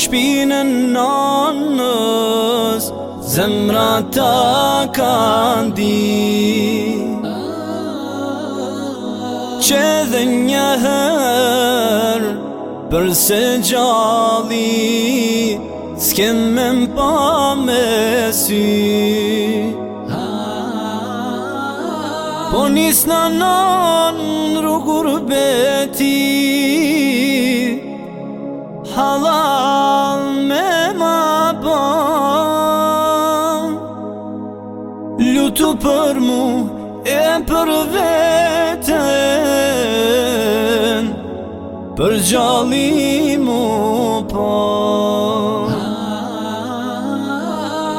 shpinën nënës Zemra ta ka ndi Që dhe njëherë përse gjalli S'kem me mpa me sy Po nisë në nënë Po nisë në nënë rukur beti për mu E për vetën Për gjalli mu po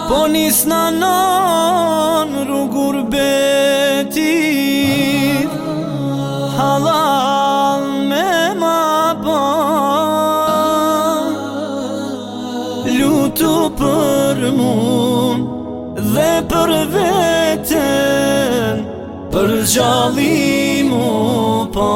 Po nis në nën rrugur betit Halal me ma po Lutu për mu dhe për vetën Për gjallim pa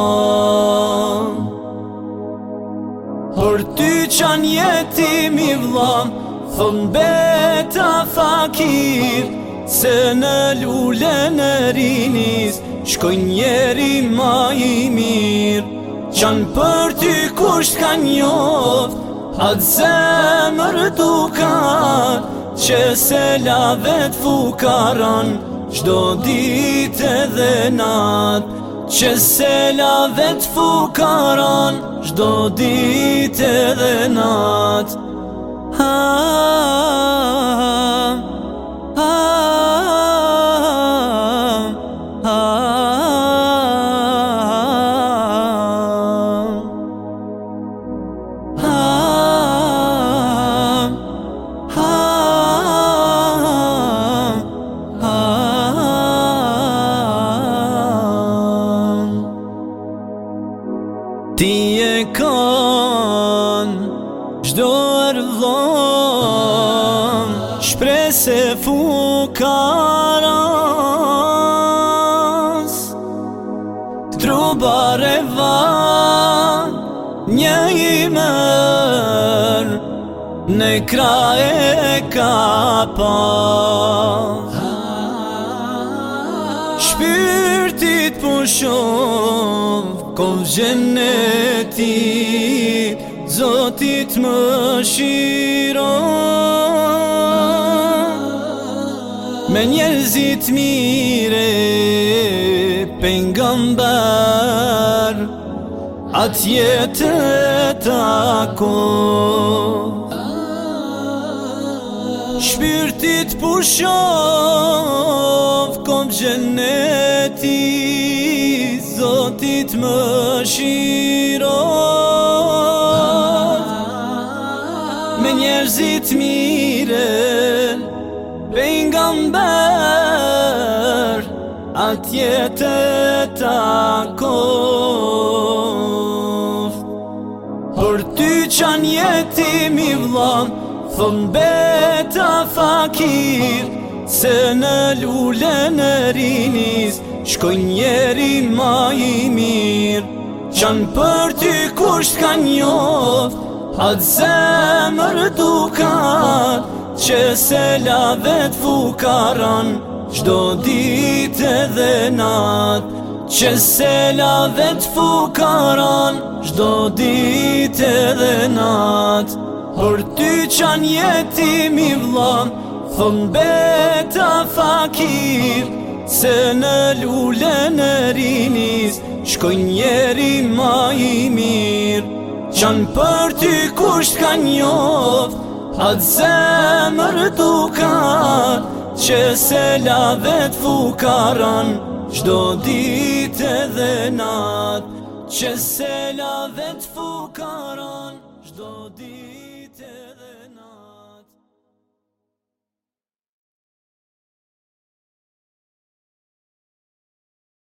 Për ty qan jetim i vlam Thon beta fakir Se në lule në rinis Shkoj njeri ma i mir Qan për ty kusht ka njot Atë zemër tukar që se la vet fukaran çdo ditë edhe nat që se la vet fukaran çdo ditë edhe nat dhëm Shpre fukaras Trubare va Një imër Në kraje ka pa Shpirtit pushov Kovë gjenetit Zotit më shiro Me njerëzit mire Pengambar Atje të tako Shpyrtit pushov Kom gjenetit Zotit më shiro njerëzit mire Pe nga të A tjetë ta kof Por ty qan jeti mi vlon Thon beta fakir Se në lule në rinis Shkoj njeri ma i mir Qan për ty kusht ka njoft Atë zemër dukar Që se lavet fukaran Qdo dite dhe nat Që se lavet fukaran Qdo dite dhe nat Por ty qan jetim i vlan Thon beta fakir Se në lule në rinis Shkoj njeri ma i mir Qanë për ty kusht ka njof Atë zemër tukar Që se lave të fukaran Qdo dite dhe nat Që se lave të fukaran Qdo dite dhe nat